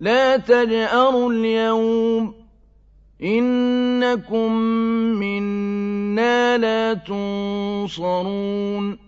لَا تَجْأَرُوا الْيَوْمَ ۖ. إِنَّكُم مِّنَّا لَا تُنصَرُونَ.